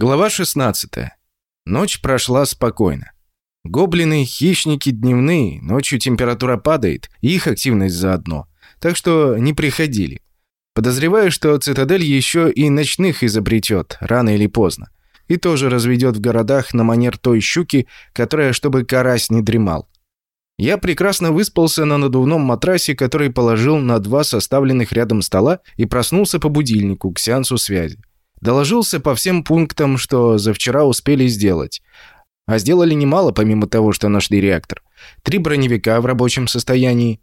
Глава 16. Ночь прошла спокойно. Гоблины – хищники дневные, ночью температура падает, их активность заодно. Так что не приходили. Подозреваю, что цитадель еще и ночных изобретет, рано или поздно. И тоже разведет в городах на манер той щуки, которая, чтобы карась не дремал. Я прекрасно выспался на надувном матрасе, который положил на два составленных рядом стола и проснулся по будильнику к сеансу связи. Доложился по всем пунктам, что за вчера успели сделать. А сделали немало, помимо того, что нашли реактор. Три броневика в рабочем состоянии.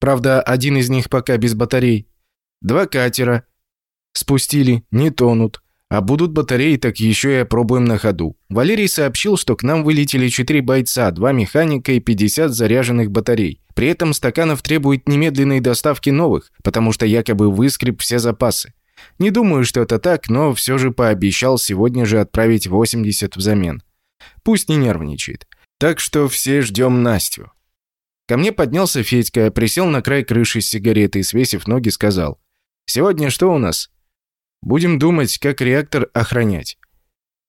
Правда, один из них пока без батарей. Два катера. Спустили, не тонут. А будут батареи, так еще и опробуем на ходу. Валерий сообщил, что к нам вылетели четыре бойца, два механика и 50 заряженных батарей. При этом Стаканов требует немедленной доставки новых, потому что якобы выскреб все запасы. Не думаю, что это так, но все же пообещал сегодня же отправить 80 взамен. Пусть не нервничает. Так что все ждем Настю. Ко мне поднялся Федька, присел на край крыши с сигаретой свесив ноги, сказал. «Сегодня что у нас?» «Будем думать, как реактор охранять».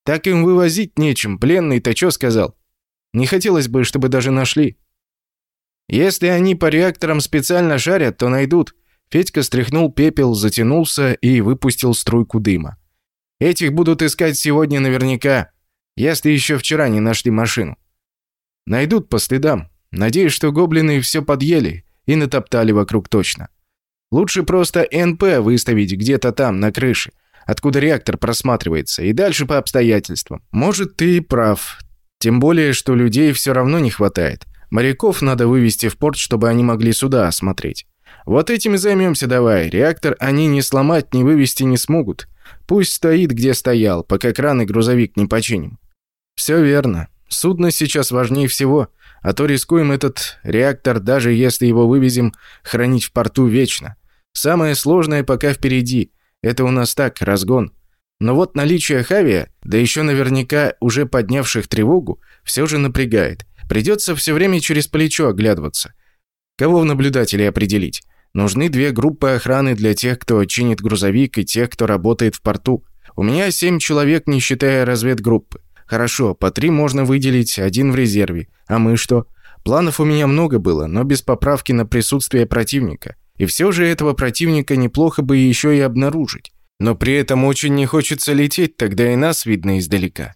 «Так им вывозить нечем, пленный-то что сказал?» «Не хотелось бы, чтобы даже нашли». «Если они по реакторам специально шарят, то найдут. Федька стряхнул пепел, затянулся и выпустил струйку дыма. «Этих будут искать сегодня наверняка, если еще вчера не нашли машину. Найдут по следам. Надеюсь, что гоблины все подъели и натоптали вокруг точно. Лучше просто НП выставить где-то там, на крыше, откуда реактор просматривается, и дальше по обстоятельствам. Может, ты и прав. Тем более, что людей все равно не хватает. Моряков надо вывести в порт, чтобы они могли суда осмотреть. Вот этим и займемся давай. Реактор они ни сломать, ни вывести не смогут. Пусть стоит, где стоял, пока кран и грузовик не починим. Все верно. Судно сейчас важнее всего, а то рискуем этот реактор, даже если его вывезем, хранить в порту вечно. Самое сложное пока впереди. Это у нас так, разгон. Но вот наличие Хавия, да еще наверняка уже поднявших тревогу, все же напрягает. Придется все время через плечо оглядываться. Кого в наблюдателей определить? Нужны две группы охраны для тех, кто чинит грузовик, и тех, кто работает в порту. У меня семь человек, не считая разведгруппы. Хорошо, по три можно выделить, один в резерве. А мы что? Планов у меня много было, но без поправки на присутствие противника. И все же этого противника неплохо бы еще и обнаружить. Но при этом очень не хочется лететь, тогда и нас видно издалека.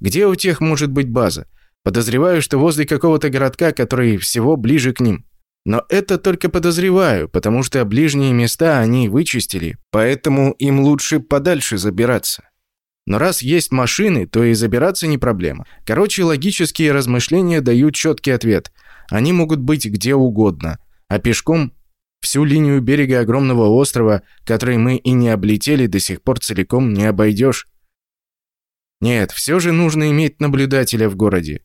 Где у тех может быть база? Подозреваю, что возле какого-то городка, который всего ближе к ним. Но это только подозреваю, потому что ближние места они вычистили, поэтому им лучше подальше забираться. Но раз есть машины, то и забираться не проблема. Короче, логические размышления дают четкий ответ. Они могут быть где угодно, а пешком всю линию берега огромного острова, который мы и не облетели, до сих пор целиком не обойдешь. Нет, все же нужно иметь наблюдателя в городе.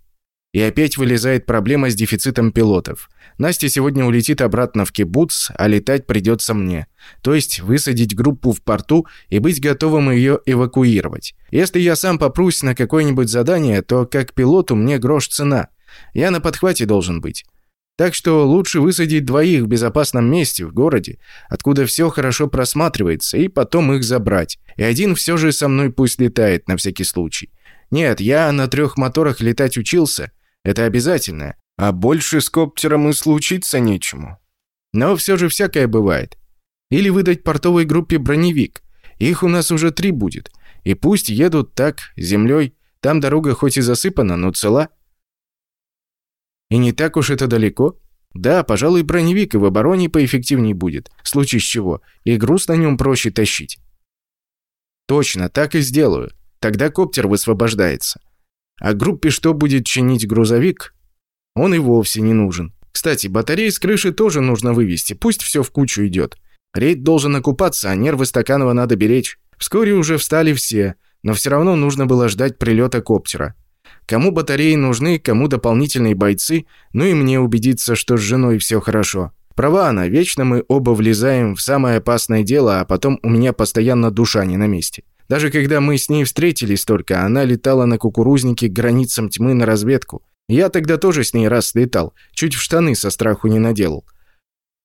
И опять вылезает проблема с дефицитом пилотов. Настя сегодня улетит обратно в кибуц, а летать придется мне. То есть высадить группу в порту и быть готовым ее эвакуировать. Если я сам попрусь на какое-нибудь задание, то как пилоту мне грош цена. Я на подхвате должен быть. Так что лучше высадить двоих в безопасном месте в городе, откуда все хорошо просматривается, и потом их забрать. И один все же со мной пусть летает на всякий случай. Нет, я на трех моторах летать учился, это обязательно. А больше с коптером и случиться нечему. Но все же всякое бывает. Или выдать портовой группе броневик. Их у нас уже три будет. И пусть едут так, землей. Там дорога хоть и засыпана, но цела. И не так уж это далеко. Да, пожалуй, броневик и в обороне поэффективней будет. В случае чего. И груз на нем проще тащить. Точно, так и сделаю. Тогда коптер высвобождается. А группе, что будет чинить грузовик, он и вовсе не нужен. Кстати, батареи с крыши тоже нужно вывести, пусть все в кучу идет. Рейд должен окупаться, а нервы Стаканова надо беречь. Вскоре уже встали все, но все равно нужно было ждать прилета коптера. Кому батареи нужны, кому дополнительные бойцы, ну и мне убедиться, что с женой все хорошо. Права она, вечно мы оба влезаем в самое опасное дело, а потом у меня постоянно душа не на месте. Даже когда мы с ней встретились только, она летала на кукурузнике к границам тьмы на разведку. Я тогда тоже с ней раз летал, чуть в штаны со страху не наделал.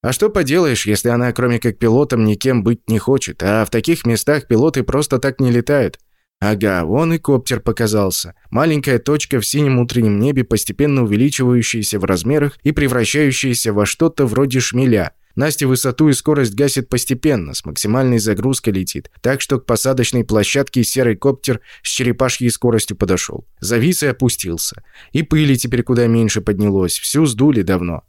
А что поделаешь, если она кроме как пилотом никем быть не хочет, а в таких местах пилоты просто так не летают. Ага, вон и коптер показался. Маленькая точка в синем утреннем небе, постепенно увеличивающаяся в размерах и превращающаяся во что-то вроде шмеля. Настя высоту и скорость гасит постепенно, с максимальной загрузкой летит, так что к посадочной площадке серый коптер с черепашьей скоростью подошел. Завис и опустился. И пыли теперь куда меньше поднялось, всю сдули давно.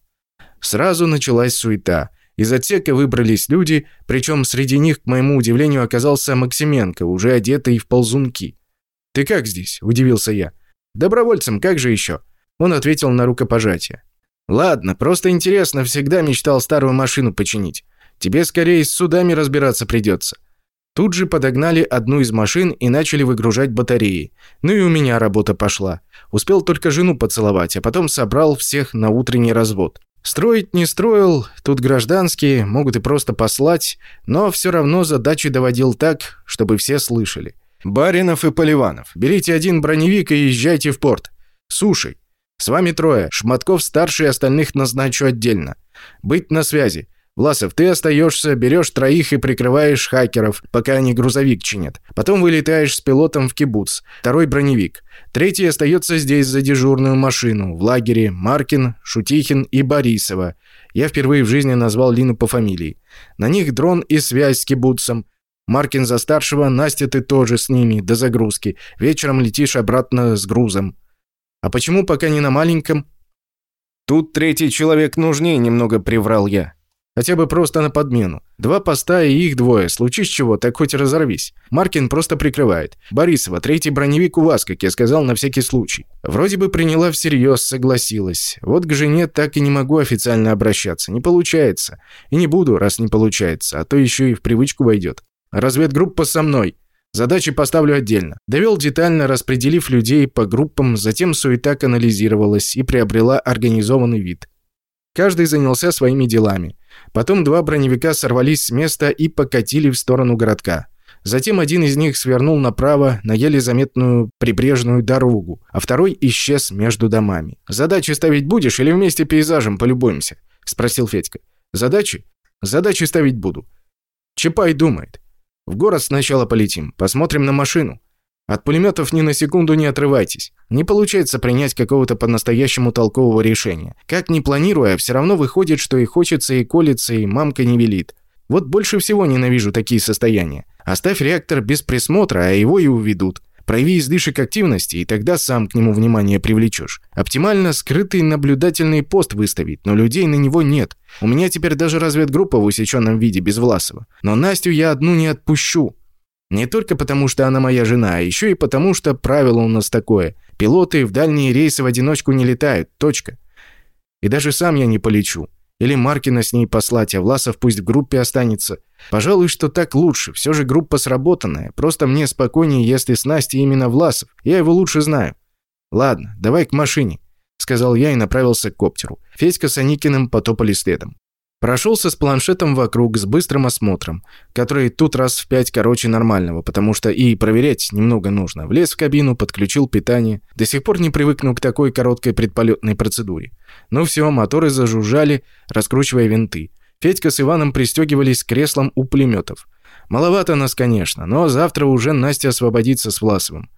Сразу началась суета. Из отсека выбрались люди, причем среди них, к моему удивлению, оказался Максименко, уже одетый в ползунки. «Ты как здесь?» – удивился я. «Добровольцем, как же еще?» Он ответил на рукопожатие. «Ладно, просто интересно, всегда мечтал старую машину починить. Тебе скорее с судами разбираться придется». Тут же подогнали одну из машин и начали выгружать батареи. Ну и у меня работа пошла. Успел только жену поцеловать, а потом собрал всех на утренний развод. Строить не строил, тут гражданские, могут и просто послать, но все равно задачи доводил так, чтобы все слышали. «Баринов и Поливанов, берите один броневик и езжайте в порт. Сушей. С вами трое, Шматков старший, остальных назначу отдельно. Быть на связи. Власов, ты остаешься, берешь троих и прикрываешь хакеров, пока они грузовик чинят. Потом вылетаешь с пилотом в кибуц, второй броневик. Третий остается здесь за дежурную машину, в лагере Маркин, Шутихин и Борисова. Я впервые в жизни назвал Лину по фамилии. На них дрон и связь с кибуцем. Маркин за старшего, Настя ты тоже с ними, до загрузки. Вечером летишь обратно с грузом. А почему пока не на маленьком? Тут третий человек нужнее, немного приврал я. Хотя бы просто на подмену. Два поста и их двое. Случись чего, так хоть разорвись. Маркин просто прикрывает. Борисова, третий броневик у вас, как я сказал, на всякий случай. Вроде бы приняла всерьез, согласилась. Вот к жене так и не могу официально обращаться. Не получается. И не буду, раз не получается. А то еще и в привычку войдет. Разведгруппа со мной. Задачи поставлю отдельно. Довел детально, распределив людей по группам, затем суета канализировалась и приобрела организованный вид. Каждый занялся своими делами. Потом два броневика сорвались с места и покатили в сторону городка. Затем один из них свернул направо на еле заметную прибрежную дорогу, а второй исчез между домами. «Задачи ставить будешь или вместе пейзажем полюбуемся?» – спросил Федька. «Задачи? Задачи ставить буду». Чапай думает. «В город сначала полетим, посмотрим на машину. От пулеметов ни на секунду не отрывайтесь. Не получается принять какого-то по-настоящему толкового решения. Как ни планируя, все равно выходит, что и хочется, и колется, и мамка не велит. Вот больше всего ненавижу такие состояния. Оставь реактор без присмотра, а его и уведут. Прояви излишек активности, и тогда сам к нему внимание привлечешь. Оптимально скрытый наблюдательный пост выставить, но людей на него нет. У меня теперь даже разведгруппа в усеченном виде без Власова. Но Настю я одну не отпущу. Не только потому, что она моя жена, а еще и потому, что правило у нас такое. Пилоты в дальние рейсы в одиночку не летают. Точка. И даже сам я не полечу. Или Маркина с ней послать, а Власов пусть в группе останется. Пожалуй, что так лучше. Все же группа сработанная. Просто мне спокойнее, если с Настей именно Власов. Я его лучше знаю. Ладно, давай к машине, сказал я и направился к коптеру. Федька с Аникиным потопали следом. Прошелся с планшетом вокруг с быстрым осмотром, который тут раз в пять короче нормального, потому что и проверять немного нужно. Влез в кабину, подключил питание. До сих пор не привыкну к такой короткой предполетной процедуре. Ну все, моторы зажужжали, раскручивая винты. Федька с Иваном пристегивались к креслам у пулеметов. Маловато нас, конечно, но завтра уже Настя освободится с Власовым.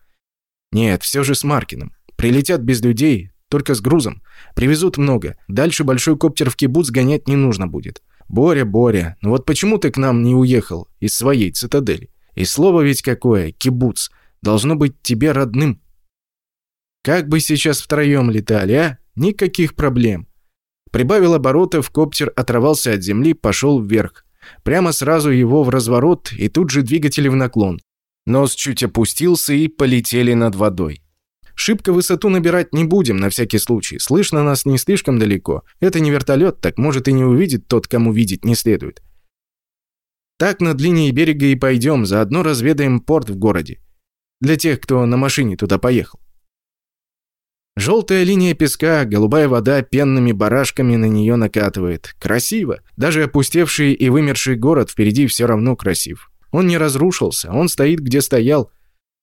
Нет, все же с Маркиным. Прилетят без людей, только с грузом. Привезут много. Дальше большой коптер в кибуц гонять не нужно будет. Боря, Боря, ну вот почему ты к нам не уехал из своей цитадели? И слово ведь какое, кибуц. Должно быть тебе родным. Как бы сейчас втроем летали, а? Никаких проблем. Прибавил оборотов, коптер оторвался от земли, пошел вверх. Прямо сразу его в разворот и тут же двигатели в наклон. Нос чуть опустился и полетели над водой. Шибко высоту набирать не будем, на всякий случай. Слышно нас не слишком далеко. Это не вертолет, так может и не увидит тот, кому видеть не следует. Так над линией берега и пойдем, заодно разведаем порт в городе. Для тех, кто на машине туда поехал. Желтая линия песка, голубая вода пенными барашками на нее накатывает. Красиво. Даже опустевший и вымерший город впереди все равно красив. Он не разрушился, он стоит где стоял,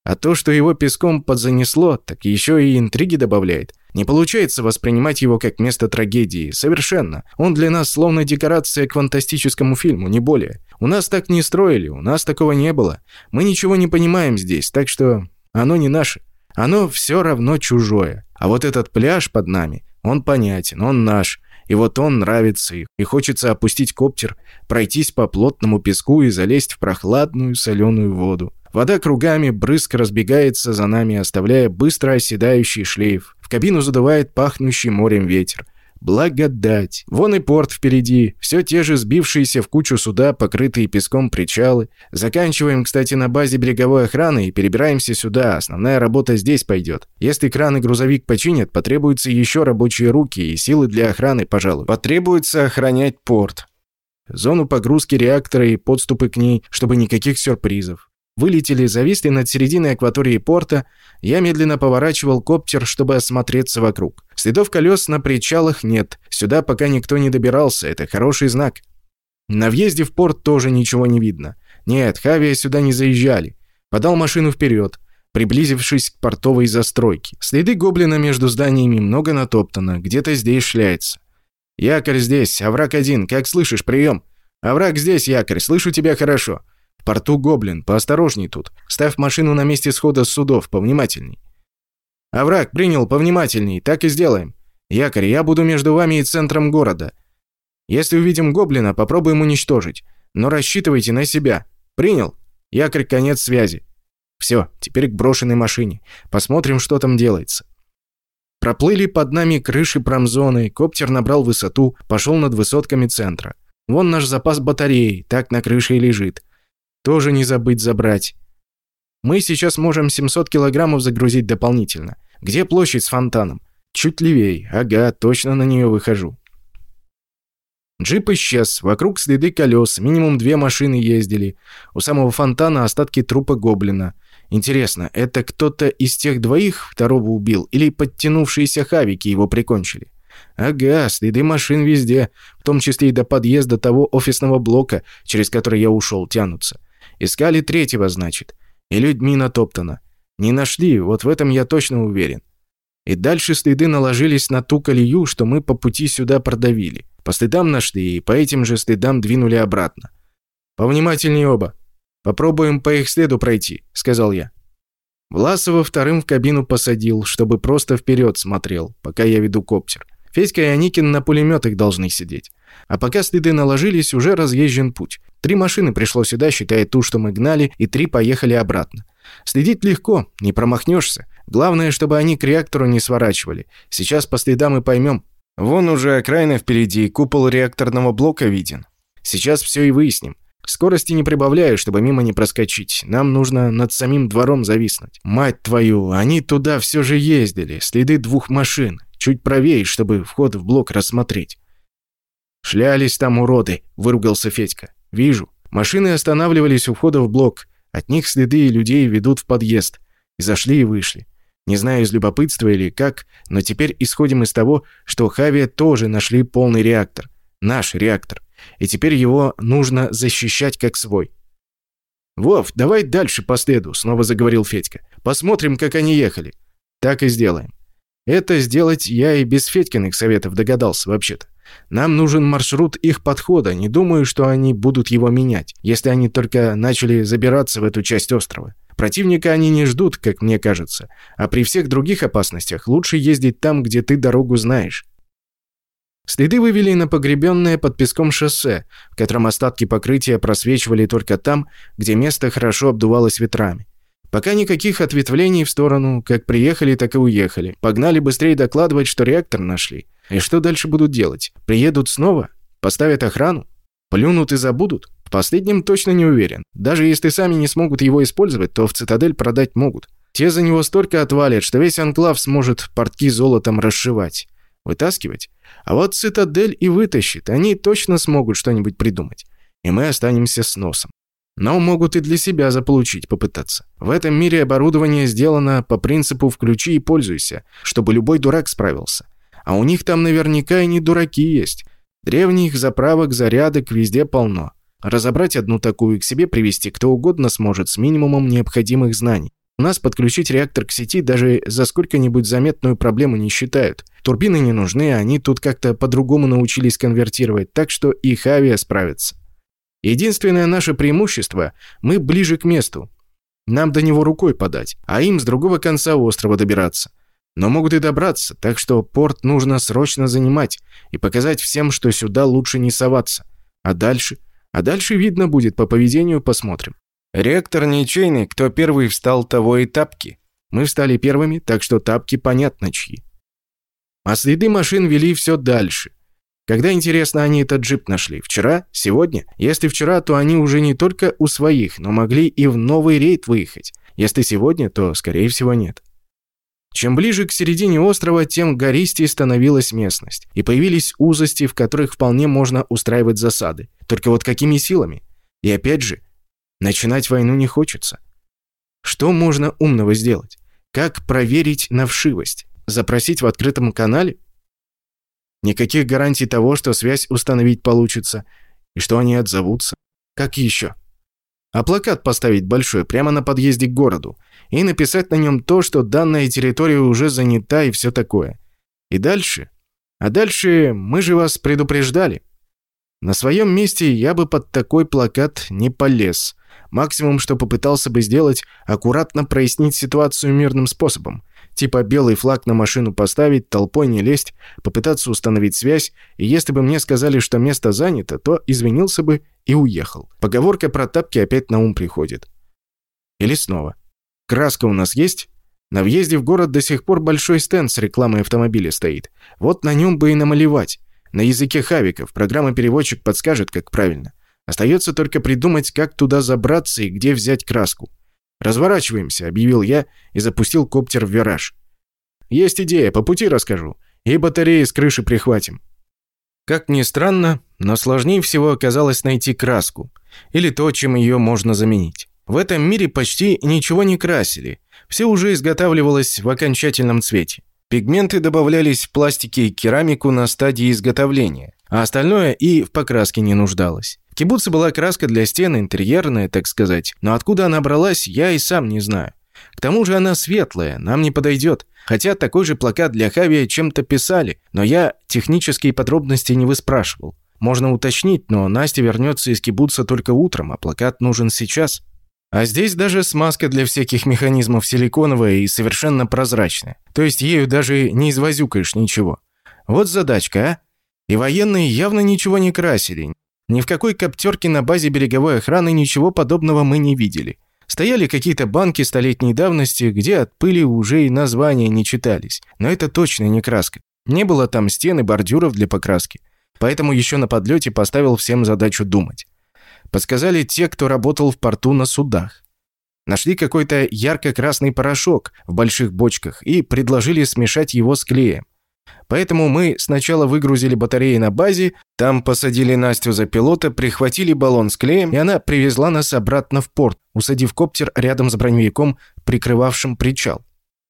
а то, что его песком подзанесло, так еще и интриги добавляет. Не получается воспринимать его как место трагедии. Совершенно. Он для нас словно декорация к фантастическому фильму, не более. У нас так не строили, у нас такого не было. Мы ничего не понимаем здесь, так что оно не наше. Оно все равно чужое. А вот этот пляж под нами, он понятен, он наш. И вот он нравится их. И хочется опустить коптер, пройтись по плотному песку и залезть в прохладную соленую воду. Вода кругами, брызг разбегается за нами, оставляя быстро оседающий шлейф. В кабину задувает пахнущий морем ветер. Благодать. Вон и порт впереди. Все те же сбившиеся в кучу суда, покрытые песком причалы. Заканчиваем, кстати, на базе береговой охраны и перебираемся сюда. Основная работа здесь пойдет. Если кран и грузовик починят, потребуются еще рабочие руки и силы для охраны, пожалуй. Потребуется охранять порт. Зону погрузки реактора и подступы к ней, чтобы никаких сюрпризов. Вылетели, зависли над серединой акватории порта. Я медленно поворачивал коптер, чтобы осмотреться вокруг. Следов колес на причалах нет. Сюда пока никто не добирался, это хороший знак. На въезде в порт тоже ничего не видно. Нет, Хавия сюда не заезжали. Подал машину вперед, приблизившись к портовой застройке. Следы гоблина между зданиями много натоптано, где-то здесь шляется. «Якорь здесь, овраг один, как слышишь, прием?» «Овраг здесь, якорь, слышу тебя хорошо». Порту гоблин, поосторожней тут. Ставь машину на месте схода с судов, повнимательней. Овраг принял, повнимательней, так и сделаем. Якорь, я буду между вами и центром города. Если увидим гоблина, попробуем уничтожить. Но рассчитывайте на себя. Принял? Якорь, конец связи. Все, теперь к брошенной машине. Посмотрим, что там делается. Проплыли под нами крыши промзоны, коптер набрал высоту, пошел над высотками центра. Вон наш запас батареи, так на крыше и лежит. Тоже не забыть забрать. Мы сейчас можем 700 килограммов загрузить дополнительно. Где площадь с фонтаном? Чуть левее. Ага, точно на нее выхожу. Джип исчез, вокруг следы колес, минимум две машины ездили. У самого фонтана остатки трупа гоблина. Интересно, это кто-то из тех двоих второго убил или подтянувшиеся хавики его прикончили? Ага, следы машин везде, в том числе и до подъезда того офисного блока, через который я ушел, тянутся. Искали третьего, значит. И людьми натоптано. Не нашли, вот в этом я точно уверен. И дальше следы наложились на ту колею, что мы по пути сюда продавили. По следам нашли и по этим же следам двинули обратно. Повнимательнее оба. Попробуем по их следу пройти, сказал я. Власова вторым в кабину посадил, чтобы просто вперед смотрел, пока я веду коптер. Федька и Аникин на пулеметах должны сидеть. А пока следы наложились, уже разъезжен путь. Три машины пришло сюда, считая ту, что мы гнали, и три поехали обратно. Следить легко, не промахнешься. Главное, чтобы они к реактору не сворачивали. Сейчас по следам и поймем. Вон уже окраина впереди, купол реакторного блока виден. Сейчас все и выясним. Скорости не прибавляю, чтобы мимо не проскочить. Нам нужно над самим двором зависнуть. Мать твою, они туда все же ездили. Следы двух машин. Чуть правее, чтобы вход в блок рассмотреть. «Шлялись там уроды», — выругался Федька. «Вижу. Машины останавливались у входа в блок. От них следы людей ведут в подъезд. И зашли и вышли. Не знаю, из любопытства или как, но теперь исходим из того, что Хавия тоже нашли полный реактор. Наш реактор. И теперь его нужно защищать как свой. «Вов, давай дальше по следу», — снова заговорил Федька. «Посмотрим, как они ехали». «Так и сделаем». Это сделать я и без Федькиных советов догадался вообще-то. Нам нужен маршрут их подхода, не думаю, что они будут его менять, если они только начали забираться в эту часть острова. Противника они не ждут, как мне кажется, а при всех других опасностях лучше ездить там, где ты дорогу знаешь. Следы вывели на погребенное под песком шоссе, в котором остатки покрытия просвечивали только там, где место хорошо обдувалось ветрами. Пока никаких ответвлений в сторону, как приехали, так и уехали. Погнали быстрее докладывать, что реактор нашли. И что дальше будут делать? Приедут снова? Поставят охрану? Плюнут и забудут? В последнем точно не уверен. Даже если сами не смогут его использовать, то в цитадель продать могут. Те за него столько отвалят, что весь анклав сможет портки золотом расшивать. Вытаскивать? А вот цитадель и вытащит. Они точно смогут что-нибудь придумать. И мы останемся с носом. Но могут и для себя заполучить попытаться. В этом мире оборудование сделано по принципу «включи и пользуйся», чтобы любой дурак справился. А у них там наверняка и не дураки есть. Древних заправок, зарядок везде полно. Разобрать одну такую и к себе привести кто угодно сможет с минимумом необходимых знаний. У нас подключить реактор к сети даже за сколько-нибудь заметную проблему не считают. Турбины не нужны, они тут как-то по-другому научились конвертировать, так что и Хавия справится. Единственное наше преимущество – мы ближе к месту. Нам до него рукой подать, а им с другого конца острова добираться. Но могут и добраться, так что порт нужно срочно занимать и показать всем, что сюда лучше не соваться. А дальше? А дальше видно будет, по поведению посмотрим. Ректор ничейный, кто первый встал, того и тапки. Мы встали первыми, так что тапки понятно чьи. А следы машин вели все дальше. Когда, интересно, они этот джип нашли? Вчера? Сегодня? Если вчера, то они уже не только у своих, но могли и в новый рейд выехать. Если сегодня, то, скорее всего, нет. Чем ближе к середине острова, тем гористее становилась местность, и появились узости, в которых вполне можно устраивать засады. Только вот какими силами? И опять же, начинать войну не хочется. Что можно умного сделать? Как проверить на вшивость? Запросить в открытом канале? Никаких гарантий того, что связь установить получится, и что они отзовутся. Как еще? А плакат поставить большой прямо на подъезде к городу и написать на нем то, что данная территория уже занята и все такое. И дальше? А дальше мы же вас предупреждали. На своем месте я бы под такой плакат не полез. Максимум, что попытался бы сделать, аккуратно прояснить ситуацию мирным способом. Типа белый флаг на машину поставить, толпой не лезть, попытаться установить связь, и если бы мне сказали, что место занято, то извинился бы и уехал. Поговорка про тапки опять на ум приходит. Или снова. Краска у нас есть? На въезде в город до сих пор большой стенд с рекламой автомобиля стоит. Вот на нем бы и намалевать. На языке хавиков. Программа-переводчик подскажет, как правильно. Остается только придумать, как туда забраться и где взять краску. «Разворачиваемся», — объявил я и запустил коптер в вираж. «Есть идея, по пути расскажу. И батареи с крыши прихватим». Как ни странно, но сложнее всего оказалось найти краску. Или то, чем ее можно заменить. В этом мире почти ничего не красили. Все уже изготавливалось в окончательном цвете. Пигменты добавлялись в пластике и керамику на стадии изготовления, а остальное и в покраске не нуждалось. Кибуца была краска для стен, интерьерная, так сказать. Но откуда она бралась, я и сам не знаю. К тому же она светлая, нам не подойдет. Хотя такой же плакат для Хави чем-то писали, но я технические подробности не выспрашивал. Можно уточнить, но Настя вернется из кибуца только утром, а плакат нужен сейчас. А здесь даже смазка для всяких механизмов силиконовая и совершенно прозрачная. То есть ею даже не извозюкаешь ничего. Вот задачка, а? И военные явно ничего не красили, ни в какой коптерке на базе береговой охраны ничего подобного мы не видели. Стояли какие-то банки столетней давности, где от пыли уже и названия не читались. Но это точно не краска. Не было там стен и бордюров для покраски. Поэтому еще на подлете поставил всем задачу думать. Подсказали те, кто работал в порту на судах. Нашли какой-то ярко-красный порошок в больших бочках и предложили смешать его с клеем. Поэтому мы сначала выгрузили батареи на базе, там посадили Настю за пилота, прихватили баллон с клеем, и она привезла нас обратно в порт, усадив коптер рядом с броневиком, прикрывавшим причал.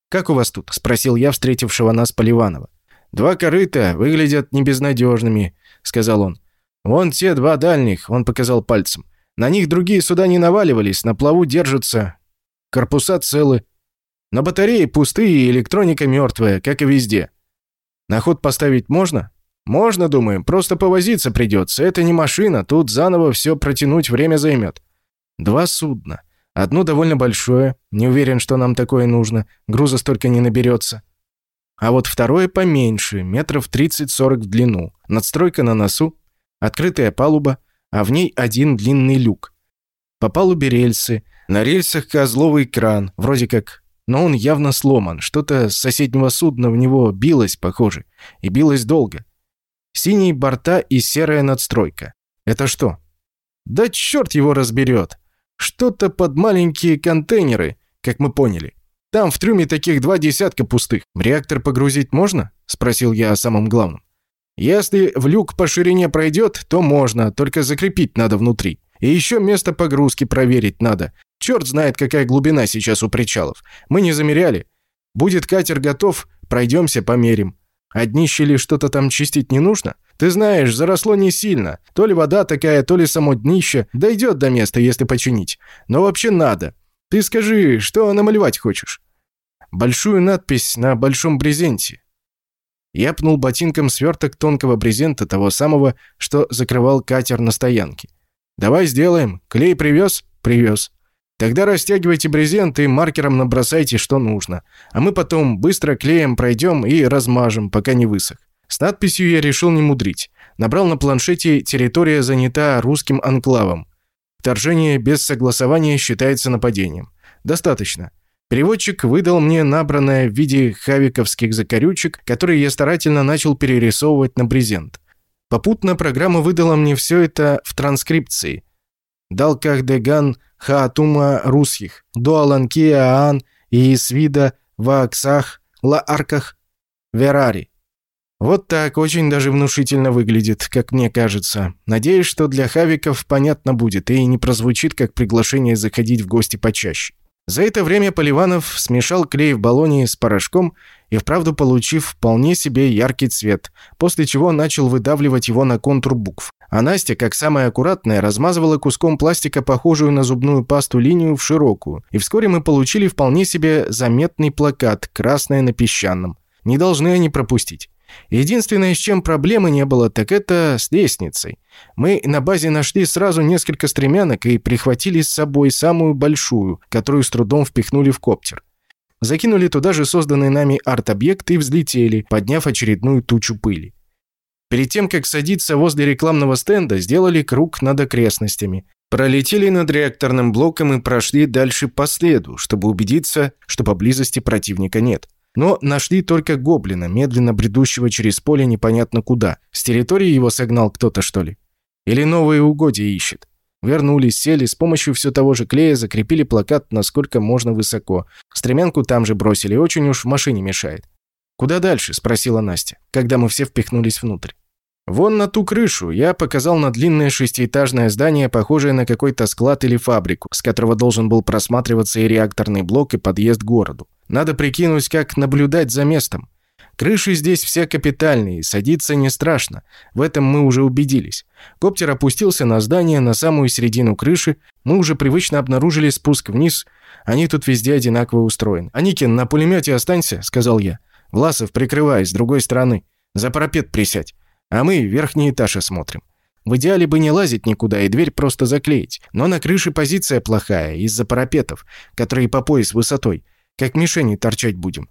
«Как у вас тут?» – спросил я встретившего нас Поливанова. «Два корыта выглядят небезнадежными», – сказал он. «Вон те два дальних», – он показал пальцем. «На них другие суда не наваливались, на плаву держатся. Корпуса целы. Но батареи пустые электроника мертвая, как и везде. На ход поставить можно? Можно, думаем, просто повозиться придется. Это не машина, тут заново все протянуть время займет. Два судна. Одно довольно большое, не уверен, что нам такое нужно, груза столько не наберется. А вот второе поменьше, метров 30-40 в длину. Надстройка на носу, открытая палуба, а в ней один длинный люк. По палубе рельсы, на рельсах козловый кран, вроде как но он явно сломан. Что-то с соседнего судна в него билось, похоже. И билось долго. Синие борта и серая надстройка. Это что? Да черт его разберет. Что-то под маленькие контейнеры, как мы поняли. Там в трюме таких два десятка пустых. Реактор погрузить можно? Спросил я о самом главном. Если в люк по ширине пройдет, то можно, только закрепить надо внутри. И еще место погрузки проверить надо. Черт знает, какая глубина сейчас у причалов. Мы не замеряли. Будет катер готов, пройдемся, померим. А днище ли что-то там чистить не нужно? Ты знаешь, заросло не сильно. То ли вода такая, то ли само днище. Дойдет до места, если починить. Но вообще надо. Ты скажи, что намалевать хочешь? Большую надпись на большом брезенте. Я пнул ботинком сверток тонкого брезента, того самого, что закрывал катер на стоянке. «Давай сделаем. Клей привез?» «Привез». Тогда растягивайте брезент и маркером набросайте, что нужно. А мы потом быстро клеем пройдем и размажем, пока не высох. С надписью я решил не мудрить. Набрал на планшете «Территория занята русским анклавом». Вторжение без согласования считается нападением. Достаточно. Переводчик выдал мне набранное в виде хавиковских закорючек, которые я старательно начал перерисовывать на брезент. Попутно программа выдала мне все это в транскрипции. Далкахдеган хаатума русских, дуаланкия аан и свида вааксах лаарках верари. Вот так, очень даже внушительно выглядит, как мне кажется. Надеюсь, что для хавиков понятно будет и не прозвучит как приглашение заходить в гости почаще. За это время Поливанов смешал клей в баллоне с порошком и вправду получив вполне себе яркий цвет, после чего начал выдавливать его на контур букв. А Настя, как самая аккуратная, размазывала куском пластика похожую на зубную пасту линию в широкую, и вскоре мы получили вполне себе заметный плакат «Красное на песчаном». Не должны они пропустить. Единственное, с чем проблемы не было, так это с лестницей. Мы на базе нашли сразу несколько стремянок и прихватили с собой самую большую, которую с трудом впихнули в коптер. Закинули туда же созданный нами арт-объект и взлетели, подняв очередную тучу пыли. Перед тем, как садиться возле рекламного стенда, сделали круг над окрестностями. Пролетели над реакторным блоком и прошли дальше по следу, чтобы убедиться, что поблизости противника нет. Но нашли только гоблина, медленно бредущего через поле непонятно куда. С территории его согнал кто-то, что ли? Или новые угодья ищет? Вернулись, сели, с помощью все того же клея закрепили плакат насколько можно высоко. Стремянку там же бросили, очень уж в машине мешает. «Куда дальше?» – спросила Настя, когда мы все впихнулись внутрь. «Вон на ту крышу я показал на длинное шестиэтажное здание, похожее на какой-то склад или фабрику, с которого должен был просматриваться и реакторный блок, и подъезд к городу. Надо прикинуть, как наблюдать за местом. Крыши здесь все капитальные, садиться не страшно. В этом мы уже убедились. Коптер опустился на здание, на самую середину крыши. Мы уже привычно обнаружили спуск вниз. Они тут везде одинаково устроены. «Аникин, на пулемете останься», — сказал я. «Власов, прикрывай, с другой стороны. За парапет присядь. А мы верхний этаж осмотрим. В идеале бы не лазить никуда и дверь просто заклеить. Но на крыше позиция плохая, из-за парапетов, которые по пояс высотой. Как мишени торчать будем.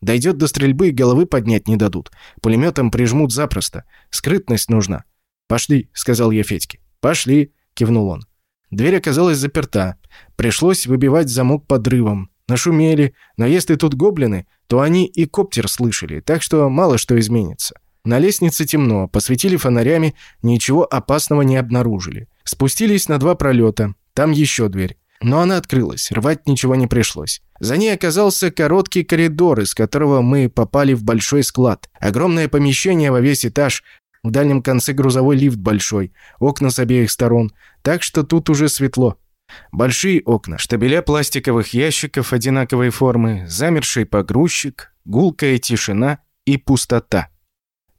Дойдет до стрельбы, головы поднять не дадут. Пулеметом прижмут запросто. Скрытность нужна. «Пошли», — сказал я Федьке. «Пошли», — кивнул он. Дверь оказалась заперта. Пришлось выбивать замок подрывом. Нашумели, но если тут гоблины, то они и коптер слышали, так что мало что изменится. На лестнице темно, посветили фонарями, ничего опасного не обнаружили. Спустились на два пролета, там еще дверь. Но она открылась, рвать ничего не пришлось. За ней оказался короткий коридор, из которого мы попали в большой склад. Огромное помещение во весь этаж, в дальнем конце грузовой лифт большой, окна с обеих сторон, так что тут уже светло. Большие окна, штабеля пластиковых ящиков одинаковой формы, замерший погрузчик, гулкая тишина и пустота.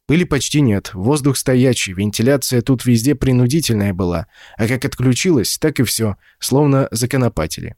Пыли почти нет, воздух стоячий, вентиляция тут везде принудительная была, а как отключилась, так и все, словно законопатили.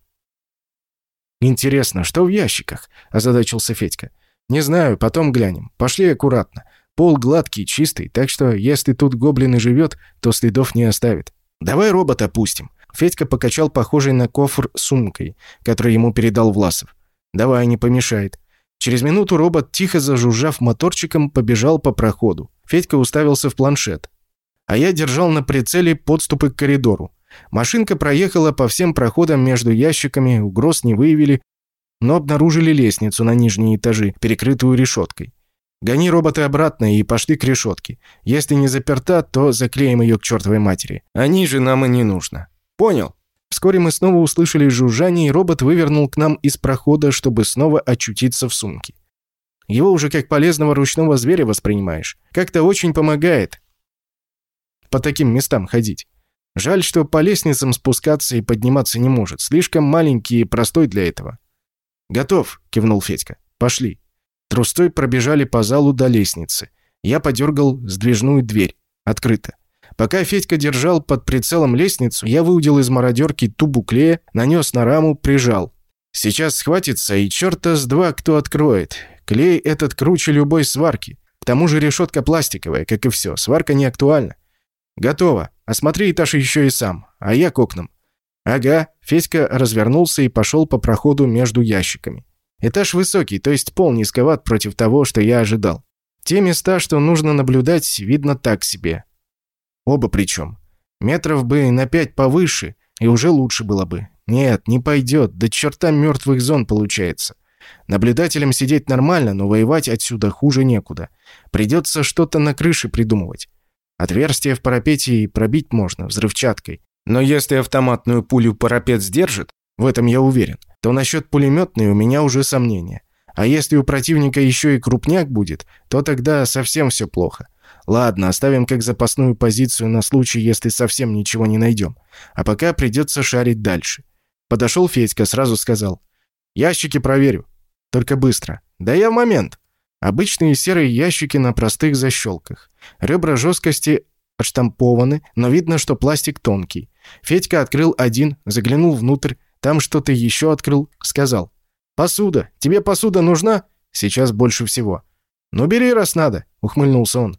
«Интересно, что в ящиках?» – озадачился Федька. «Не знаю, потом глянем. Пошли аккуратно. Пол гладкий, чистый, так что если тут гоблин и живет, то следов не оставит. Давай робота пустим». Федька покачал похожий на кофр сумкой, который ему передал Власов. «Давай, не помешает. Через минуту робот, тихо зажужжав моторчиком, побежал по проходу. Федька уставился в планшет. А я держал на прицеле подступы к коридору. Машинка проехала по всем проходам между ящиками, угроз не выявили, но обнаружили лестницу на нижние этажи, перекрытую решеткой. Гони роботы обратно и пошли к решетке. Если не заперта, то заклеим ее к чертовой матери. А ниже нам и не нужно. Понял? Вскоре мы снова услышали жужжание, и робот вывернул к нам из прохода, чтобы снова очутиться в сумке. Его уже как полезного ручного зверя воспринимаешь. Как-то очень помогает по таким местам ходить. Жаль, что по лестницам спускаться и подниматься не может. Слишком маленький и простой для этого. «Готов», — кивнул Федька. «Пошли». Трустой пробежали по залу до лестницы. Я подергал сдвижную дверь. Открыто. Пока Федька держал под прицелом лестницу, я выудил из мародерки тубу клея, нанес на раму, прижал. Сейчас схватится, и черта с два кто откроет. Клей этот круче любой сварки. К тому же решетка пластиковая, как и все. Сварка не актуальна. «Готово. Осмотри этаж еще и сам, а я к окнам». «Ага». Федька развернулся и пошел по проходу между ящиками. Этаж высокий, то есть пол низковат против того, что я ожидал. Те места, что нужно наблюдать, видно так себе. Оба причем. Метров бы на пять повыше, и уже лучше было бы. Нет, не пойдет, до черта мертвых зон получается. Наблюдателям сидеть нормально, но воевать отсюда хуже некуда. Придется что-то на крыше придумывать. Отверстие в парапете и пробить можно, взрывчаткой. Но если автоматную пулю парапет сдержит, в этом я уверен, то насчет пулеметной у меня уже сомнения. А если у противника еще и крупняк будет, то тогда совсем все плохо. Ладно, оставим как запасную позицию на случай, если совсем ничего не найдем. А пока придется шарить дальше. Подошел Федька, сразу сказал. «Ящики проверю. Только быстро. Да я в момент». Обычные серые ящики на простых защелках. Ребра жесткости отштампованы, но видно, что пластик тонкий. Федька открыл один, заглянул внутрь, там что-то еще открыл, сказал. «Посуда. Тебе посуда нужна?» «Сейчас больше всего». «Ну бери, раз надо», — ухмыльнулся он.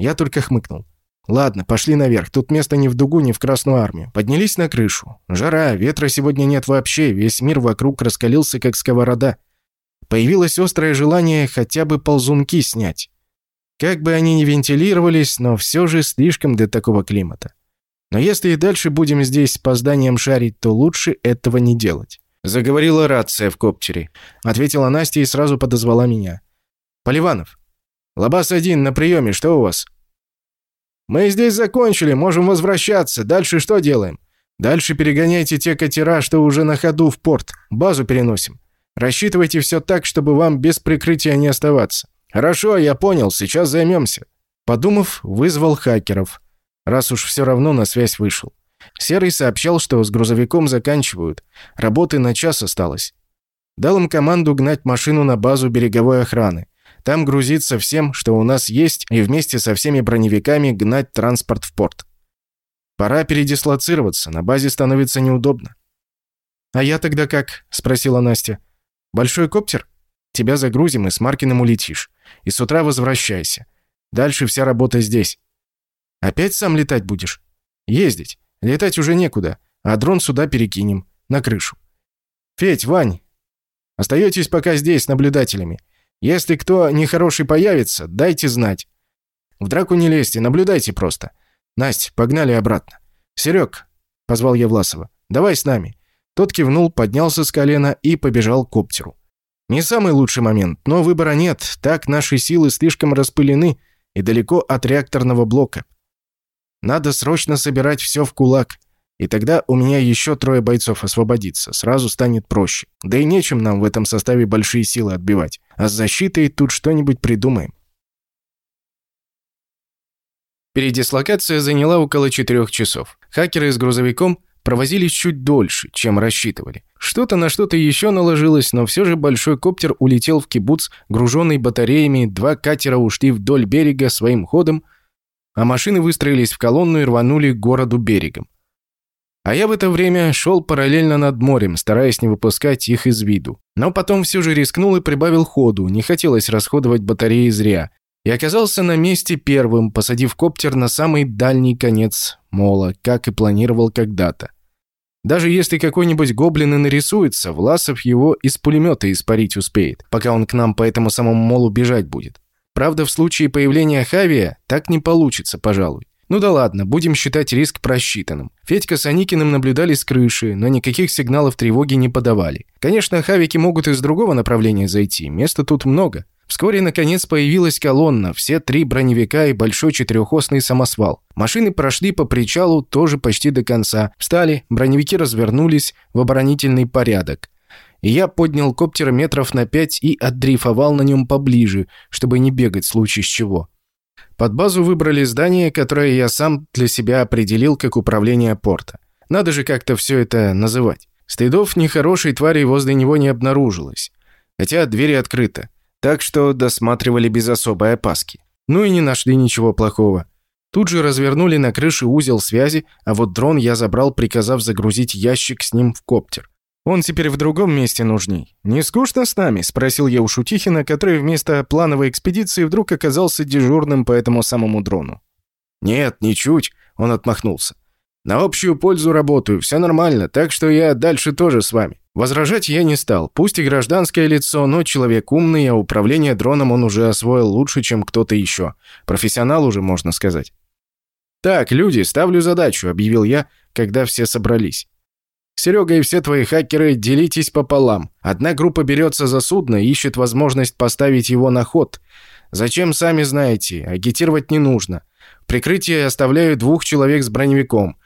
Я только хмыкнул. «Ладно, пошли наверх. Тут место ни в дугу, ни в Красную Армию». Поднялись на крышу. Жара, ветра сегодня нет вообще, весь мир вокруг раскалился, как сковорода. Появилось острое желание хотя бы ползунки снять. Как бы они ни вентилировались, но все же слишком для такого климата. Но если и дальше будем здесь по зданиям шарить, то лучше этого не делать. Заговорила рация в коптере. Ответила Настя и сразу подозвала меня. «Поливанов, Лобас-1 на приеме, что у вас?» «Мы здесь закончили, можем возвращаться. Дальше что делаем?» «Дальше перегоняйте те катера, что уже на ходу в порт. Базу переносим. Рассчитывайте все так, чтобы вам без прикрытия не оставаться». «Хорошо, я понял, сейчас займемся». Подумав, вызвал хакеров. Раз уж все равно на связь вышел. Серый сообщал, что с грузовиком заканчивают. Работы на час осталось. Дал им команду гнать машину на базу береговой охраны. Там грузиться всем, что у нас есть, и вместе со всеми броневиками гнать транспорт в порт. Пора передислоцироваться, на базе становится неудобно. «А я тогда как?» – спросила Настя. «Большой коптер? Тебя загрузим и с Маркиным улетишь. И с утра возвращайся. Дальше вся работа здесь. Опять сам летать будешь? Ездить. Летать уже некуда, а дрон сюда перекинем, на крышу. Федь, Вань, остаетесь пока здесь наблюдателями. Если кто нехороший появится, дайте знать. В драку не лезьте, наблюдайте просто. Настя, погнали обратно. Серег, позвал я Власова, давай с нами. Тот кивнул, поднялся с колена и побежал к коптеру. Не самый лучший момент, но выбора нет. Так наши силы слишком распылены и далеко от реакторного блока. Надо срочно собирать все в кулак. И тогда у меня еще трое бойцов освободится. Сразу станет проще. Да и нечем нам в этом составе большие силы отбивать. А с защитой тут что-нибудь придумаем. Передислокация заняла около четырех часов. Хакеры с грузовиком провозились чуть дольше, чем рассчитывали. Что-то на что-то еще наложилось, но все же большой коптер улетел в кибуц, груженный батареями, два катера ушли вдоль берега своим ходом, а машины выстроились в колонну и рванули к городу берегом. А я в это время шел параллельно над морем, стараясь не выпускать их из виду. Но потом все же рискнул и прибавил ходу, не хотелось расходовать батареи зря. И оказался на месте первым, посадив коптер на самый дальний конец мола, как и планировал когда-то. Даже если какой-нибудь гоблин и нарисуется, Власов его из пулемета испарить успеет, пока он к нам по этому самому молу бежать будет. Правда, в случае появления Хавия так не получится, пожалуй. Ну да ладно, будем считать риск просчитанным. Федька с Аникиным наблюдали с крыши, но никаких сигналов тревоги не подавали. Конечно, хавики могут из другого направления зайти, места тут много. Вскоре, наконец, появилась колонна, все три броневика и большой четырехосный самосвал. Машины прошли по причалу тоже почти до конца. Встали, броневики развернулись в оборонительный порядок я поднял коптер метров на пять и отдрейфовал на нем поближе, чтобы не бегать в случае чего. Под базу выбрали здание, которое я сам для себя определил как управление порта. Надо же как-то все это называть. Следов нехорошей твари возле него не обнаружилось. Хотя двери открыты, так что досматривали без особой опаски. Ну и не нашли ничего плохого. Тут же развернули на крыше узел связи, а вот дрон я забрал, приказав загрузить ящик с ним в коптер. Он теперь в другом месте нужней. Не скучно с нами?» – спросил я у Шутихина, который вместо плановой экспедиции вдруг оказался дежурным по этому самому дрону. «Нет, ничуть. Он отмахнулся. «На общую пользу работаю, все нормально, так что я дальше тоже с вами». Возражать я не стал. Пусть и гражданское лицо, но человек умный, а управление дроном он уже освоил лучше, чем кто-то еще. Профессионал уже, можно сказать. «Так, люди, ставлю задачу», — объявил я, когда все собрались. Серега и все твои хакеры делитесь пополам. Одна группа берется за судно и ищет возможность поставить его на ход. Зачем, сами знаете, агитировать не нужно. В прикрытии оставляю двух человек с броневиком.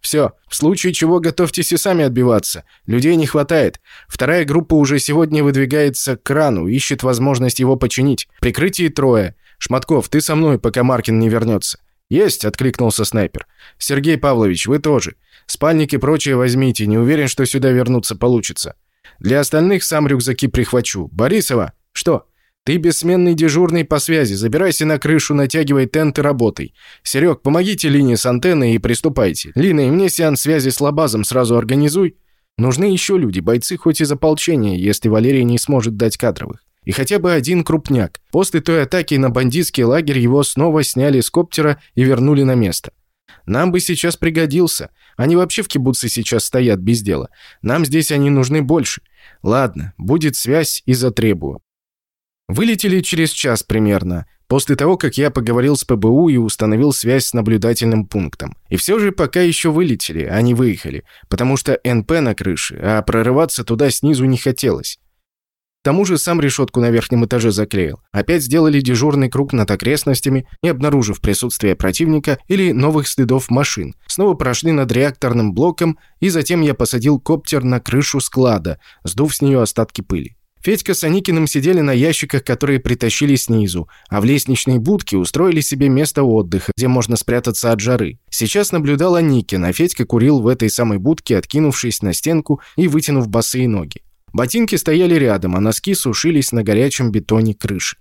Все, в случае чего готовьтесь и сами отбиваться. Людей не хватает. Вторая группа уже сегодня выдвигается к крану, ищет возможность его починить. Прикрытие трое. Шматков, ты со мной, пока Маркин не вернется. «Есть!» — откликнулся снайпер. «Сергей Павлович, вы тоже. Спальники и прочее возьмите, не уверен, что сюда вернуться получится. Для остальных сам рюкзаки прихвачу. Борисова, что? Ты бессменный дежурный по связи, забирайся на крышу, натягивай тент и работай. Серег, помогите Лине с антенной и приступайте. Лина, и мне сеанс связи с лабазом сразу организуй. Нужны еще люди, бойцы хоть из ополчения, если Валерий не сможет дать кадровых. И хотя бы один крупняк. После той атаки на бандитский лагерь его снова сняли с коптера и вернули на место. Нам бы сейчас пригодился. Они вообще в кибуце сейчас стоят без дела. Нам здесь они нужны больше. Ладно, будет связь и затребую. Вылетели через час примерно, после того, как я поговорил с ПБУ и установил связь с наблюдательным пунктом. И все же пока еще вылетели, а не выехали, потому что НП на крыше, а прорываться туда снизу не хотелось. К тому же сам решетку на верхнем этаже заклеил. Опять сделали дежурный круг над окрестностями, не обнаружив присутствия противника или новых следов машин. Снова прошли над реакторным блоком, и затем я посадил коптер на крышу склада, сдув с нее остатки пыли. Федька с Аникиным сидели на ящиках, которые притащили снизу, а в лестничной будке устроили себе место отдыха, где можно спрятаться от жары. Сейчас наблюдал Аникин, а Федька курил в этой самой будке, откинувшись на стенку и вытянув босые ноги. Ботинки стояли рядом, а носки сушились на горячем бетоне крыши.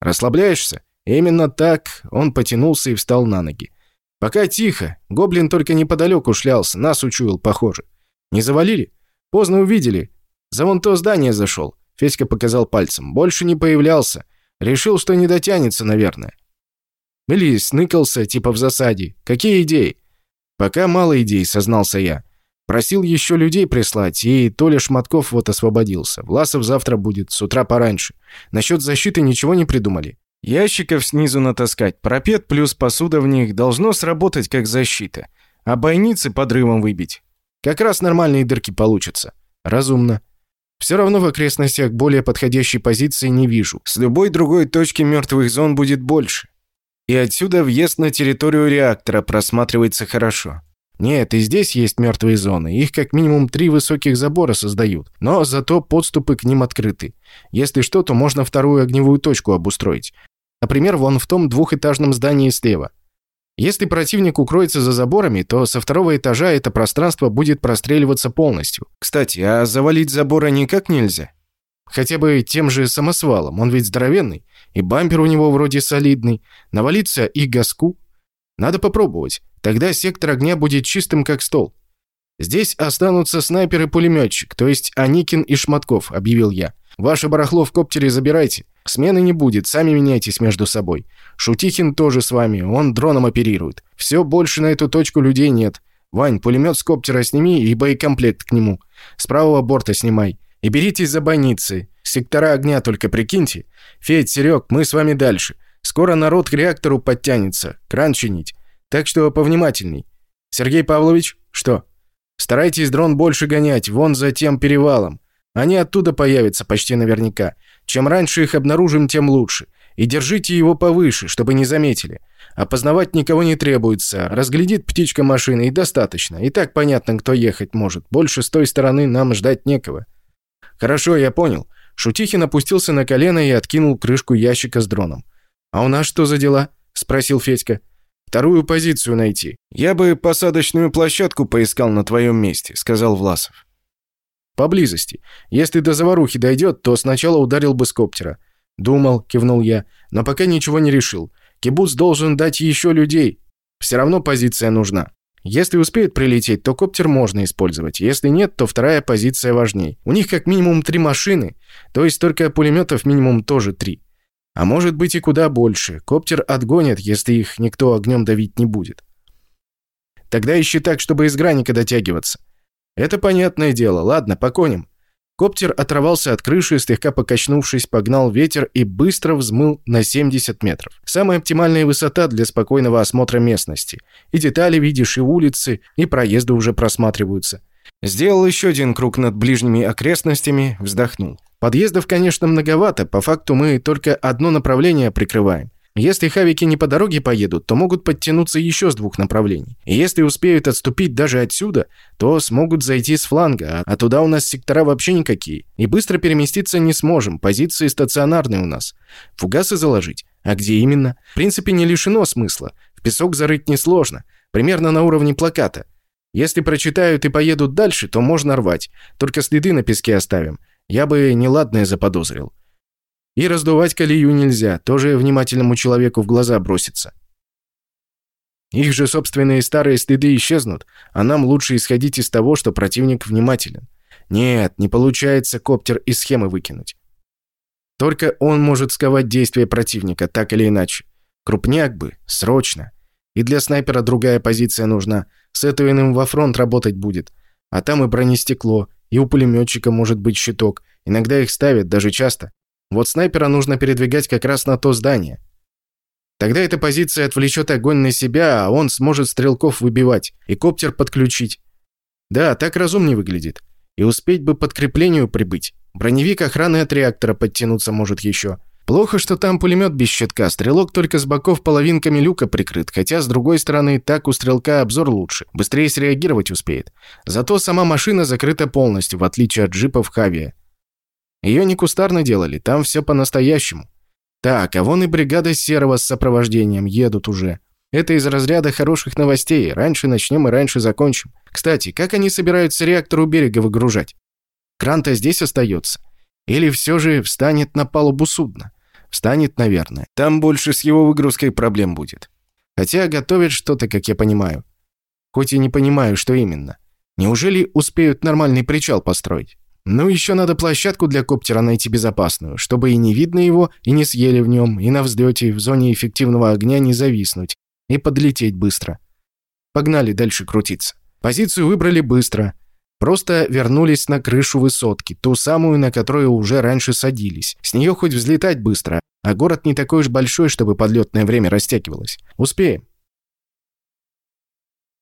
«Расслабляешься?» Именно так он потянулся и встал на ноги. «Пока тихо. Гоблин только неподалеку шлялся, нас учуял, похоже. Не завалили? Поздно увидели. За вон то здание зашел». Федька показал пальцем. «Больше не появлялся. Решил, что не дотянется, наверное». Или сныкался, типа в засаде. Какие идеи? Пока мало идей, сознался я. Просил еще людей прислать, и Толя Шматков вот освободился. Власов завтра будет, с утра пораньше. Насчет защиты ничего не придумали. Ящиков снизу натаскать, пропет плюс посуда в них должно сработать как защита. А бойницы подрывом выбить. Как раз нормальные дырки получатся. Разумно. Все равно в окрестностях более подходящей позиции не вижу. С любой другой точки мертвых зон будет больше. И отсюда въезд на территорию реактора просматривается хорошо. Нет, и здесь есть мертвые зоны. Их как минимум три высоких забора создают. Но зато подступы к ним открыты. Если что, то можно вторую огневую точку обустроить. Например, вон в том двухэтажном здании слева. Если противник укроется за заборами, то со второго этажа это пространство будет простреливаться полностью. Кстати, а завалить забора никак нельзя? Хотя бы тем же самосвалом, он ведь здоровенный, и бампер у него вроде солидный. Навалиться и газку. Надо попробовать. Тогда сектор огня будет чистым, как стол. Здесь останутся снайпер и пулеметчик, то есть Аникин и Шматков, объявил я. Ваше барахло в коптере забирайте. Смены не будет, сами меняйтесь между собой. Шутихин тоже с вами, он дроном оперирует. Все, больше на эту точку людей нет. Вань, пулемет с коптера сними и боекомплект к нему. С правого борта снимай. И беритесь за бойницы. Сектора огня только прикиньте. Федь, Серег, мы с вами дальше. Скоро народ к реактору подтянется. Кран чинить. Так что повнимательней. Сергей Павлович, что? Старайтесь дрон больше гонять, вон за тем перевалом. Они оттуда появятся почти наверняка. Чем раньше их обнаружим, тем лучше. И держите его повыше, чтобы не заметили. Опознавать никого не требуется. Разглядит птичка машины и достаточно. И так понятно, кто ехать может. Больше с той стороны нам ждать некого. Хорошо, я понял. Шутихин опустился на колено и откинул крышку ящика с дроном. «А у нас что за дела?» – спросил Федька. Вторую позицию найти. Я бы посадочную площадку поискал на твоем месте», — сказал Власов. «Поблизости. Если до заварухи дойдет, то сначала ударил бы с коптера». «Думал», — кивнул я, — «но пока ничего не решил. Кибуц должен дать еще людей. Все равно позиция нужна. Если успеет прилететь, то коптер можно использовать. Если нет, то вторая позиция важней. У них как минимум три машины, то есть только пулеметов минимум тоже три. А может быть и куда больше. Коптер отгонят, если их никто огнем давить не будет. Тогда ищи так, чтобы из граника дотягиваться. Это понятное дело. Ладно, по коням. Коптер оторвался от крыши, слегка покачнувшись, погнал ветер и быстро взмыл на 70 метров. Самая оптимальная высота для спокойного осмотра местности. И детали видишь, и улицы, и проезды уже просматриваются. Сделал еще один круг над ближними окрестностями, вздохнул. Подъездов, конечно, многовато, по факту мы только одно направление прикрываем. Если хавики не по дороге поедут, то могут подтянуться еще с двух направлений. И если успеют отступить даже отсюда, то смогут зайти с фланга, а туда у нас сектора вообще никакие. И быстро переместиться не сможем, позиции стационарные у нас. Фугасы заложить? А где именно? В принципе, не лишено смысла. В песок зарыть несложно. Примерно на уровне плаката. Если прочитают и поедут дальше, то можно рвать. Только следы на песке оставим. Я бы неладное заподозрил. И раздувать колею нельзя, тоже внимательному человеку в глаза бросится. Их же собственные старые стыды исчезнут, а нам лучше исходить из того, что противник внимателен. Нет, не получается коптер из схемы выкинуть. Только он может сковать действия противника, так или иначе. Крупняк бы, срочно. И для снайпера другая позиция нужна. С Этуиным во фронт работать будет. А там и бронестекло, и у пулеметчика может быть щиток. Иногда их ставят, даже часто. Вот снайпера нужно передвигать как раз на то здание. Тогда эта позиция отвлечет огонь на себя, а он сможет стрелков выбивать и коптер подключить. Да, так разумнее выглядит. И успеть бы подкреплению прибыть. Броневик охраны от реактора подтянуться может еще. Плохо, что там пулемет без щитка, стрелок только с боков половинками люка прикрыт, хотя, с другой стороны, так у стрелка обзор лучше, быстрее среагировать успеет. Зато сама машина закрыта полностью, в отличие от джипов Хавия. Ее не кустарно делали, там все по-настоящему. Так, а вон и бригада Серого с сопровождением едут уже. Это из разряда хороших новостей. Раньше начнем и раньше закончим. Кстати, как они собираются реактор у берега выгружать? Кран-то здесь остается? Или все же встанет на палубу судна? Встанет, наверное. Там больше с его выгрузкой проблем будет. Хотя готовят что-то, как я понимаю. Хоть и не понимаю, что именно. Неужели успеют нормальный причал построить? Ну, еще надо площадку для коптера найти безопасную, чтобы и не видно его, и не съели в нем, и на взлете в зоне эффективного огня не зависнуть, и подлететь быстро. Погнали дальше крутиться. Позицию выбрали быстро. Просто вернулись на крышу высотки, ту самую, на которую уже раньше садились. С нее хоть взлетать быстро, а город не такой уж большой, чтобы подлетное время растягивалось. Успеем.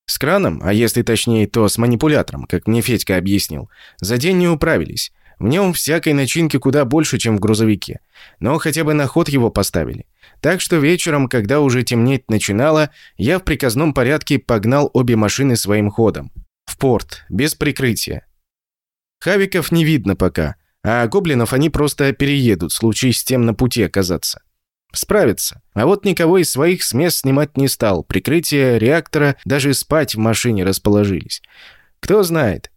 С краном, а если точнее, то с манипулятором, как мне Федька объяснил, за день не управились. В нем всякой начинки куда больше, чем в грузовике. Но хотя бы на ход его поставили. Так что вечером, когда уже темнеть начинало, я в приказном порядке погнал обе машины своим ходом. В порт, без прикрытия. Хавиков не видно пока, а гоблинов они просто переедут, случись с тем на пути оказаться. Справится. А вот никого из своих с мест снимать не стал. Прикрытие реактора даже спать в машине расположились. Кто знает.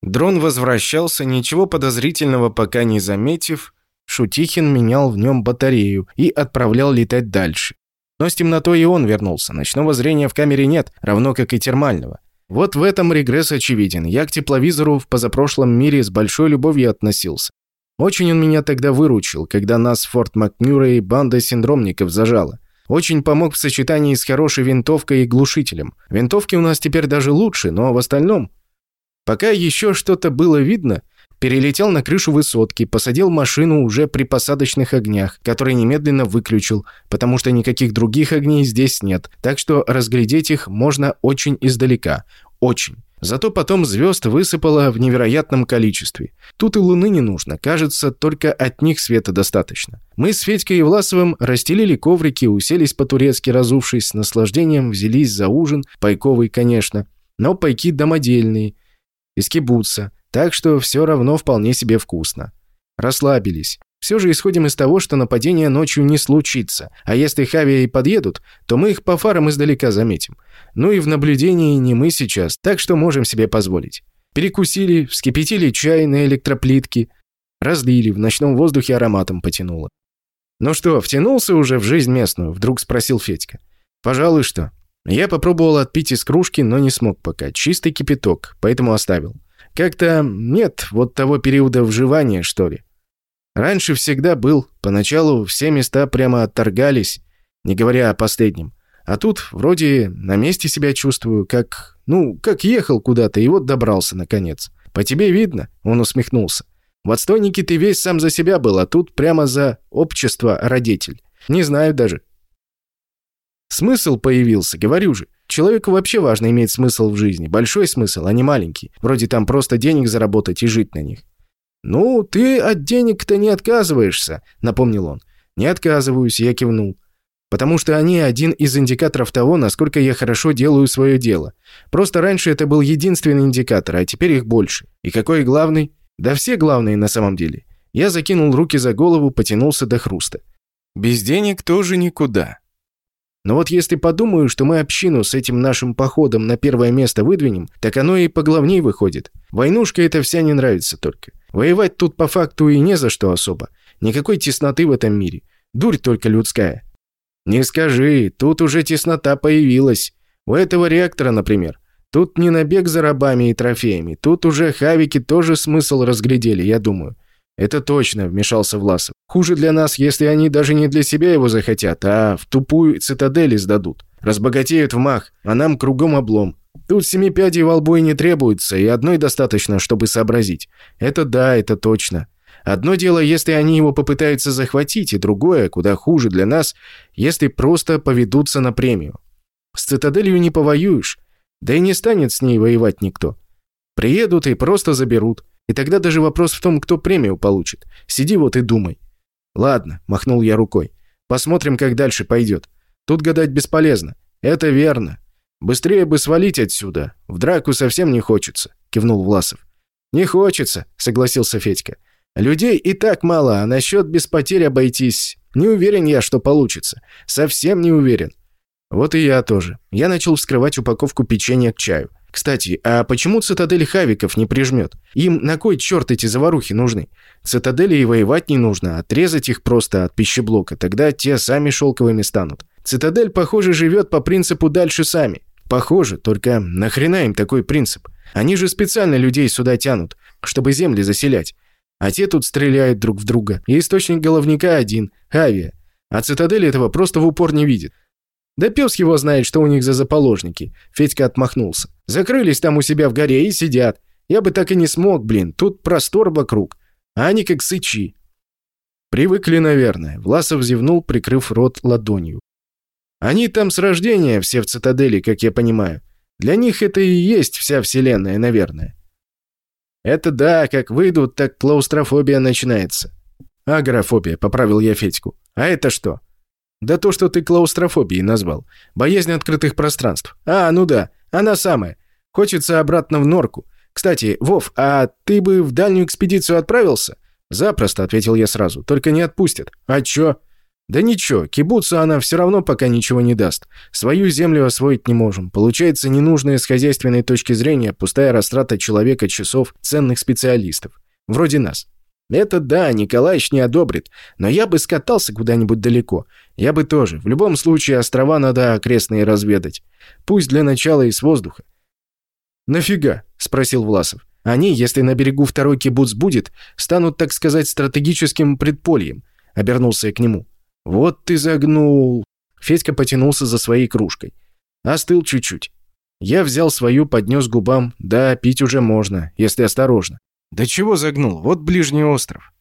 Дрон возвращался, ничего подозрительного пока не заметив. Шутихин менял в нем батарею и отправлял летать дальше. Но с темнотой и он вернулся. Ночного зрения в камере нет, равно как и термального. Вот в этом регресс очевиден. Я к тепловизору в позапрошлом мире с большой любовью относился. Очень он меня тогда выручил, когда нас Форт Макмюра и банда синдромников зажала. Очень помог в сочетании с хорошей винтовкой и глушителем. Винтовки у нас теперь даже лучше, но в остальном... Пока еще что-то было видно, перелетел на крышу высотки, посадил машину уже при посадочных огнях, которые немедленно выключил, потому что никаких других огней здесь нет, так что разглядеть их можно очень издалека. Очень. Зато потом звезд высыпало в невероятном количестве. Тут и луны не нужно, кажется, только от них света достаточно. Мы с Федькой и Власовым расстелили коврики, уселись по-турецки, разувшись, с наслаждением взялись за ужин, пайковый, конечно, но пайки домодельные, из кибуца, так что все равно вполне себе вкусно. Расслабились. Все же исходим из того, что нападение ночью не случится, а если Хави и подъедут, то мы их по фарам издалека заметим. Ну и в наблюдении не мы сейчас, так что можем себе позволить. Перекусили, вскипятили чай на электроплитке, разлили, в ночном воздухе ароматом потянуло. «Ну что, втянулся уже в жизнь местную?» – вдруг спросил Федька. «Пожалуй, что». Я попробовал отпить из кружки, но не смог пока. Чистый кипяток, поэтому оставил. Как-то нет вот того периода вживания, что ли. Раньше всегда был. Поначалу все места прямо отторгались, не говоря о последнем. А тут вроде на месте себя чувствую, как... Ну, как ехал куда-то, и вот добрался, наконец. По тебе видно?» — он усмехнулся. «В отстойнике ты весь сам за себя был, а тут прямо за общество родитель. Не знаю даже». «Смысл появился, говорю же. Человеку вообще важно иметь смысл в жизни. Большой смысл, а не маленький. Вроде там просто денег заработать и жить на них. «Ну, ты от денег-то не отказываешься», — напомнил он. «Не отказываюсь», — я кивнул. «Потому что они один из индикаторов того, насколько я хорошо делаю свое дело. Просто раньше это был единственный индикатор, а теперь их больше. И какой главный? Да все главные на самом деле». Я закинул руки за голову, потянулся до хруста. «Без денег тоже никуда». Но вот если подумаю, что мы общину с этим нашим походом на первое место выдвинем, так оно и поглавней выходит. Войнушка эта вся не нравится только. Воевать тут по факту и не за что особо. Никакой тесноты в этом мире. Дурь только людская. Не скажи, тут уже теснота появилась. У этого реактора, например. Тут не набег за рабами и трофеями. Тут уже хавики тоже смысл разглядели, я думаю. «Это точно», — вмешался Власов. «Хуже для нас, если они даже не для себя его захотят, а в тупую цитадель сдадут. Разбогатеют в мах, а нам кругом облом. Тут семи пядей во лбу и не требуется, и одной достаточно, чтобы сообразить. Это да, это точно. Одно дело, если они его попытаются захватить, и другое, куда хуже для нас, если просто поведутся на премию. С цитаделью не повоюешь, да и не станет с ней воевать никто. Приедут и просто заберут. И тогда даже вопрос в том, кто премию получит. Сиди вот и думай. Ладно, махнул я рукой. Посмотрим, как дальше пойдет. Тут гадать бесполезно. Это верно. Быстрее бы свалить отсюда. В драку совсем не хочется, кивнул Власов. Не хочется, согласился Федька. Людей и так мало, а насчет без потерь обойтись. Не уверен я, что получится. Совсем не уверен. Вот и я тоже. Я начал вскрывать упаковку печенья к чаю. Кстати, а почему цитадель Хавиков не прижмет? Им на кой черт эти заварухи нужны? Цитадели и воевать не нужно, отрезать их просто от пищеблока, тогда те сами шелковыми станут. Цитадель, похоже, живет по принципу «дальше сами». Похоже, только нахрена им такой принцип? Они же специально людей сюда тянут, чтобы земли заселять. А те тут стреляют друг в друга. И источник головника один – Авиа. А цитадель этого просто в упор не видит. Да пес его знает, что у них за заположники. Федька отмахнулся. Закрылись там у себя в горе и сидят. Я бы так и не смог, блин. Тут простор вокруг. А они как сычи. Привыкли, наверное. Власов зевнул, прикрыв рот ладонью. Они там с рождения все в цитадели, как я понимаю. Для них это и есть вся вселенная, наверное. Это да, как выйдут, так клаустрофобия начинается. Агрофобия, поправил я Федьку. А это что? Да то, что ты клаустрофобией назвал. Боязнь открытых пространств. А, ну да, она самая. Хочется обратно в норку. Кстати, Вов, а ты бы в дальнюю экспедицию отправился? Запросто, ответил я сразу. Только не отпустят. А чё? Да ничего, кибуцу она все равно пока ничего не даст. Свою землю освоить не можем. Получается ненужная с хозяйственной точки зрения пустая растрата человека часов ценных специалистов. Вроде нас. Это да, Николаевич не одобрит, но я бы скатался куда-нибудь далеко. Я бы тоже. В любом случае, острова надо окрестные разведать. Пусть для начала и с воздуха. «Нафига?» – спросил Власов. «Они, если на берегу второй кибуц будет, станут, так сказать, стратегическим предпольем», – обернулся я к нему. «Вот ты загнул!» Федька потянулся за своей кружкой. Остыл чуть-чуть. Я взял свою, поднес губам. Да, пить уже можно, если осторожно. «Да чего загнул? Вот ближний остров».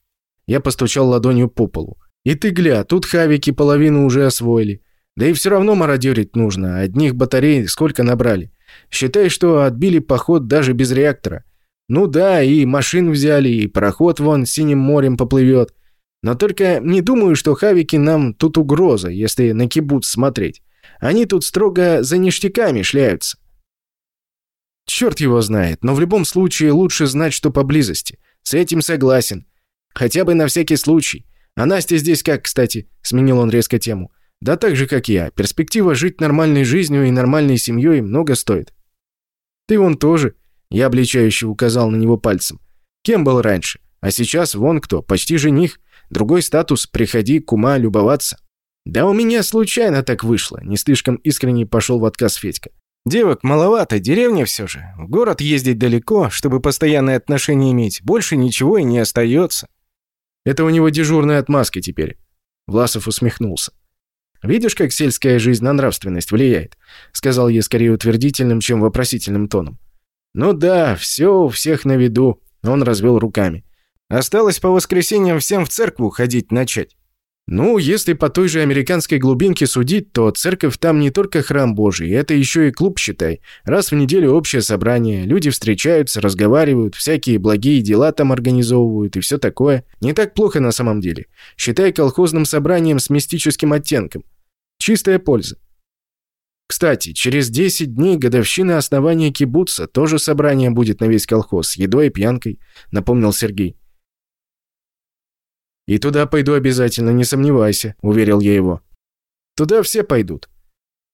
Я постучал ладонью по полу. «И ты гля, тут хавики половину уже освоили. Да и все равно мародерить нужно. Одних батарей сколько набрали. Считай, что отбили поход даже без реактора. Ну да, и машин взяли, и пароход вон синим морем поплывет. Но только не думаю, что хавики нам тут угроза, если на кибуц смотреть. Они тут строго за ништяками шляются. Черт его знает, но в любом случае лучше знать, что поблизости. С этим согласен. Хотя бы на всякий случай. А Настя здесь как, кстати?» — сменил он резко тему. «Да так же, как я. Перспектива жить нормальной жизнью и нормальной семьей много стоит». «Ты вон тоже», — я обличающе указал на него пальцем. «Кем был раньше? А сейчас вон кто, почти жених. Другой статус, приходи к ума любоваться». «Да у меня случайно так вышло», — не слишком искренне пошел в отказ Федька. Девок маловато, деревня все же. В город ездить далеко, чтобы постоянные отношения иметь. Больше ничего и не остается. Это у него дежурная отмазка теперь. Власов усмехнулся. Видишь, как сельская жизнь на нравственность влияет?» — сказал я скорее утвердительным, чем вопросительным тоном. «Ну да, все у всех на виду», — он развел руками. «Осталось по воскресеньям всем в церкву ходить начать». Ну, если по той же американской глубинке судить, то церковь там не только храм Божий, это еще и клуб, считай. Раз в неделю общее собрание, люди встречаются, разговаривают, всякие благие дела там организовывают и все такое. Не так плохо на самом деле. Считай колхозным собранием с мистическим оттенком. Чистая польза. Кстати, через 10 дней годовщина основания кибуца, тоже собрание будет на весь колхоз, с едой и пьянкой, напомнил Сергей. «И туда пойду обязательно, не сомневайся», — уверил я его. «Туда все пойдут.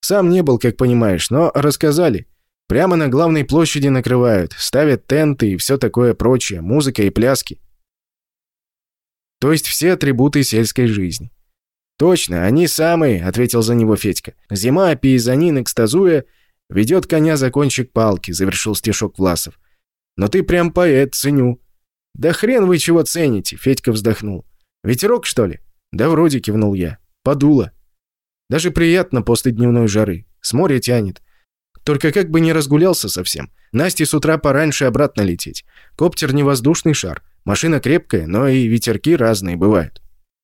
Сам не был, как понимаешь, но рассказали. Прямо на главной площади накрывают, ставят тенты и все такое прочее, музыка и пляски. То есть все атрибуты сельской жизни. «Точно, они самые», — ответил за него Федька. «Зима, пейзанин, экстазуя, ведет коня за кончик палки», — завершил стишок Власов. «Но ты прям поэт, ценю». «Да хрен вы чего цените», — Федька вздохнул. «Ветерок, что ли?» «Да вроде», — кивнул я. «Подуло». Даже приятно после дневной жары. С моря тянет. Только как бы не разгулялся совсем. Насте с утра пораньше обратно лететь. Коптер не воздушный шар. Машина крепкая, но и ветерки разные бывают.